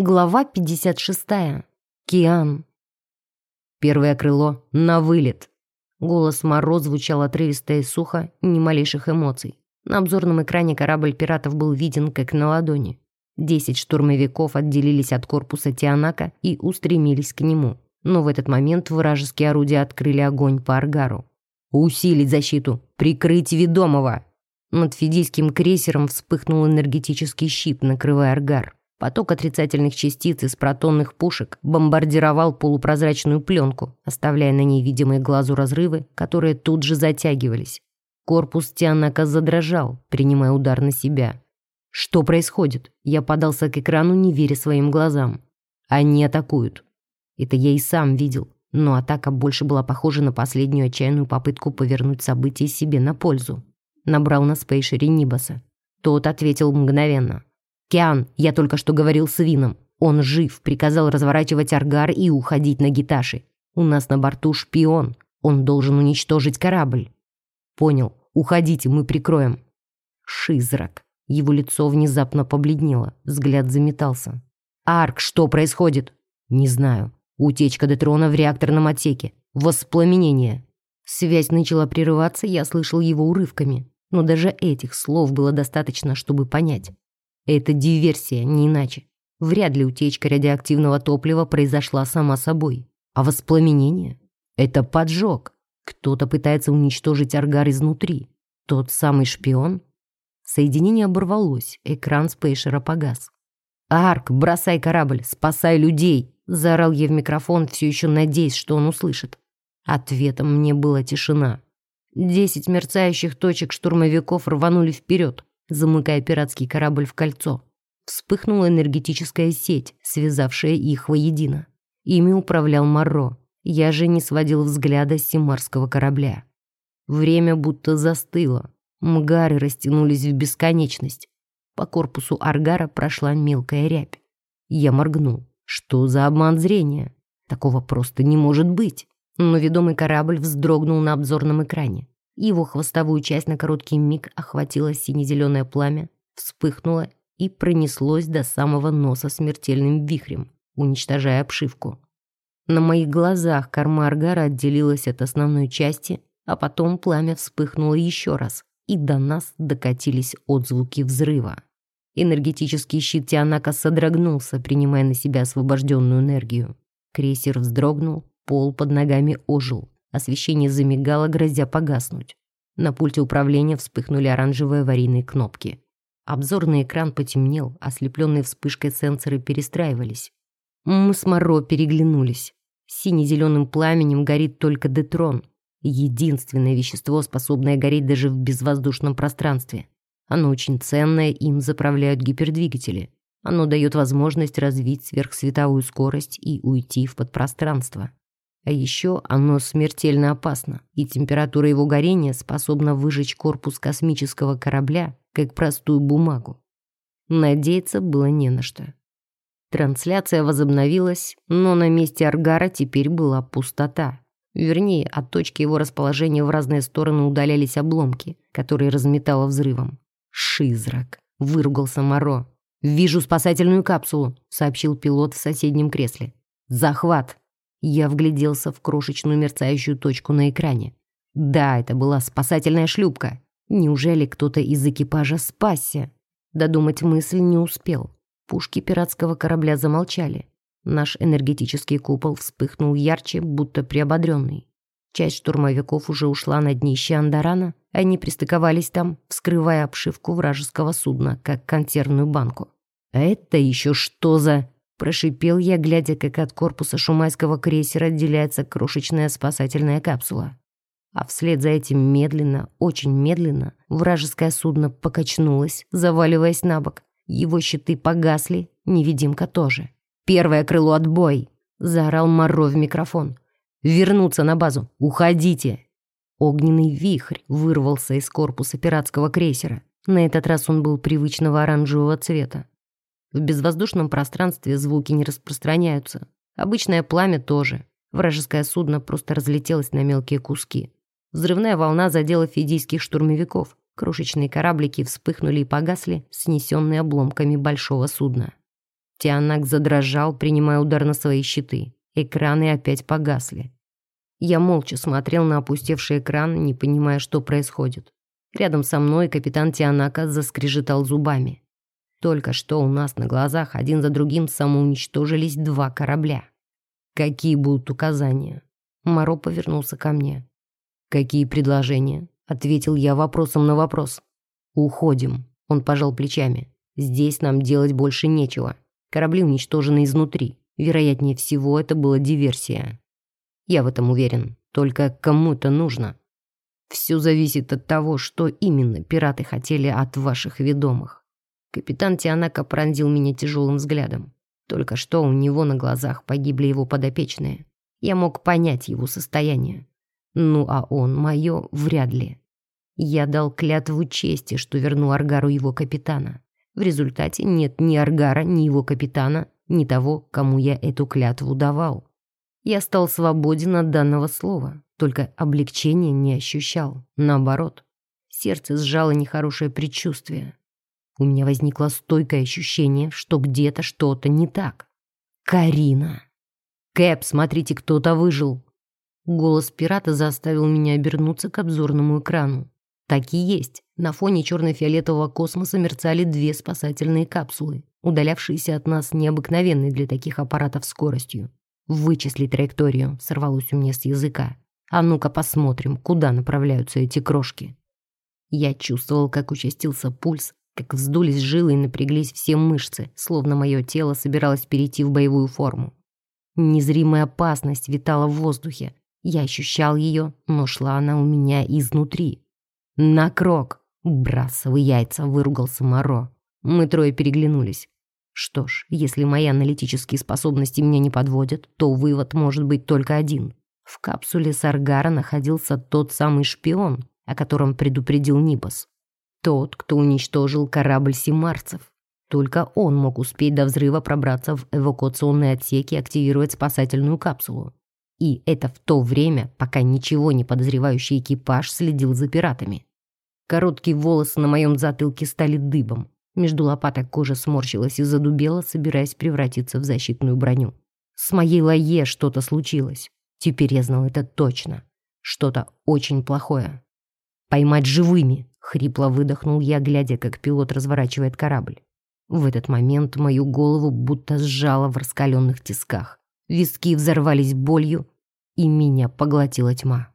Глава 56. Киан. Первое крыло на вылет. Голос Моро звучал отрывисто и сухо, ни малейших эмоций. На обзорном экране корабль пиратов был виден как на ладони. Десять штурмовиков отделились от корпуса Тианака и устремились к нему. Но в этот момент вражеские орудия открыли огонь по Аргару. «Усилить защиту! Прикрыть ведомого!» Над фидийским крейсером вспыхнул энергетический щит, накрывая Аргар. Поток отрицательных частиц из протонных пушек бомбардировал полупрозрачную пленку, оставляя на ней видимые глазу разрывы, которые тут же затягивались. Корпус Тианака задрожал, принимая удар на себя. Что происходит? Я подался к экрану, не веря своим глазам. Они атакуют. Это я и сам видел, но атака больше была похожа на последнюю отчаянную попытку повернуть события себе на пользу. Набрал на спейшере Нибаса. Тот ответил мгновенно. «Киан, я только что говорил с Вином. Он жив, приказал разворачивать аргар и уходить на гиташи. У нас на борту шпион. Он должен уничтожить корабль». «Понял. Уходите, мы прикроем». Шизрак. Его лицо внезапно побледнело, взгляд заметался. «Арк, что происходит?» «Не знаю. Утечка детрона в реакторном отсеке. Воспламенение». Связь начала прерываться, я слышал его урывками. Но даже этих слов было достаточно, чтобы понять. Это диверсия, не иначе. Вряд ли утечка радиоактивного топлива произошла сама собой. А воспламенение — это поджог. Кто-то пытается уничтожить аргар изнутри. Тот самый шпион? Соединение оборвалось, экран спейшера погас. «Арк, бросай корабль, спасай людей!» Заорал я в микрофон, все еще надеясь, что он услышит. Ответом мне была тишина. Десять мерцающих точек штурмовиков рванули вперед замыкая пиратский корабль в кольцо. Вспыхнула энергетическая сеть, связавшая их воедино. Ими управлял Марро. Я же не сводил взгляда с симарского корабля. Время будто застыло. Мгары растянулись в бесконечность. По корпусу Аргара прошла мелкая рябь. Я моргнул. Что за обман зрения? Такого просто не может быть. Но ведомый корабль вздрогнул на обзорном экране. Его хвостовую часть на короткий миг охватило сине-зеленое пламя, вспыхнуло и пронеслось до самого носа смертельным вихрем, уничтожая обшивку. На моих глазах корма аргара отделилась от основной части, а потом пламя вспыхнуло еще раз, и до нас докатились отзвуки взрыва. Энергетический щит Тианака содрогнулся, принимая на себя освобожденную энергию. Крейсер вздрогнул, пол под ногами ожил. Освещение замигало, грозя погаснуть. На пульте управления вспыхнули оранжевые аварийные кнопки. Обзорный экран потемнел, ослепленные вспышкой сенсоры перестраивались. Мы с Моро переглянулись. Сине-зеленым пламенем горит только детрон. Единственное вещество, способное гореть даже в безвоздушном пространстве. Оно очень ценное, им заправляют гипердвигатели. Оно дает возможность развить сверхсветовую скорость и уйти в подпространство. А еще оно смертельно опасно, и температура его горения способна выжечь корпус космического корабля, как простую бумагу. Надеяться было не на что. Трансляция возобновилась, но на месте Аргара теперь была пустота. Вернее, от точки его расположения в разные стороны удалялись обломки, которые разметало взрывом. «Шизрак!» — выругался Моро. «Вижу спасательную капсулу», — сообщил пилот в соседнем кресле. «Захват!» Я вгляделся в крошечную мерцающую точку на экране. Да, это была спасательная шлюпка. Неужели кто-то из экипажа спасся? Додумать мысль не успел. Пушки пиратского корабля замолчали. Наш энергетический купол вспыхнул ярче, будто приободренный. Часть штурмовиков уже ушла на днище Андарана, они пристыковались там, вскрывая обшивку вражеского судна, как консервную банку. «А это еще что за...» Прошипел я, глядя, как от корпуса шумайского крейсера отделяется крошечная спасательная капсула. А вслед за этим медленно, очень медленно, вражеское судно покачнулось, заваливаясь на бок. Его щиты погасли, невидимка тоже. «Первое крыло отбой!» — заорал Моро в микрофон. «Вернуться на базу! Уходите!» Огненный вихрь вырвался из корпуса пиратского крейсера. На этот раз он был привычного оранжевого цвета. В безвоздушном пространстве звуки не распространяются. Обычное пламя тоже. Вражеское судно просто разлетелось на мелкие куски. Взрывная волна задела фидийских штурмовиков. Крошечные кораблики вспыхнули и погасли, снесенные обломками большого судна. Тианак задрожал, принимая удар на свои щиты. Экраны опять погасли. Я молча смотрел на опустевший экран, не понимая, что происходит. Рядом со мной капитан Тианака заскрежетал зубами. Только что у нас на глазах один за другим самоуничтожились два корабля. Какие будут указания? Моро повернулся ко мне. Какие предложения? Ответил я вопросом на вопрос. Уходим. Он пожал плечами. Здесь нам делать больше нечего. Корабли уничтожены изнутри. Вероятнее всего, это была диверсия. Я в этом уверен. Только кому это нужно? Все зависит от того, что именно пираты хотели от ваших ведомых. Капитан Тианака пронзил меня тяжелым взглядом. Только что у него на глазах погибли его подопечные. Я мог понять его состояние. Ну а он, мое, вряд ли. Я дал клятву чести, что верну Аргару его капитана. В результате нет ни Аргара, ни его капитана, ни того, кому я эту клятву давал. Я стал свободен от данного слова, только облегчения не ощущал. Наоборот, сердце сжало нехорошее предчувствие. У меня возникло стойкое ощущение, что где-то что-то не так. Карина. Кэп, смотрите, кто-то выжил. Голос пирата заставил меня обернуться к обзорному экрану. Так и есть. На фоне черно-фиолетового космоса мерцали две спасательные капсулы, удалявшиеся от нас необыкновенной для таких аппаратов скоростью. «Вычисли траекторию», — сорвалось у меня с языка. «А ну-ка посмотрим, куда направляются эти крошки». Я чувствовал, как участился пульс, как вздулись жилы и напряглись все мышцы, словно мое тело собиралось перейти в боевую форму. Незримая опасность витала в воздухе. Я ощущал ее, но шла она у меня изнутри. «На крок!» «Брасовые яйца!» — выругался Моро. Мы трое переглянулись. Что ж, если мои аналитические способности меня не подводят, то вывод может быть только один. В капсуле Саргара находился тот самый шпион, о котором предупредил Нибас. Тот, кто уничтожил корабль симарцев. Только он мог успеть до взрыва пробраться в эвакуационные отсеки и активировать спасательную капсулу. И это в то время, пока ничего не подозревающий экипаж следил за пиратами. Короткие волосы на моем затылке стали дыбом. Между лопаток кожа сморщилась и задубела, собираясь превратиться в защитную броню. С моей лае что-то случилось. Теперь я знал это точно. Что-то очень плохое. «Поймать живыми!» Хрипло выдохнул я, глядя, как пилот разворачивает корабль. В этот момент мою голову будто сжало в раскаленных тисках. Виски взорвались болью, и меня поглотила тьма.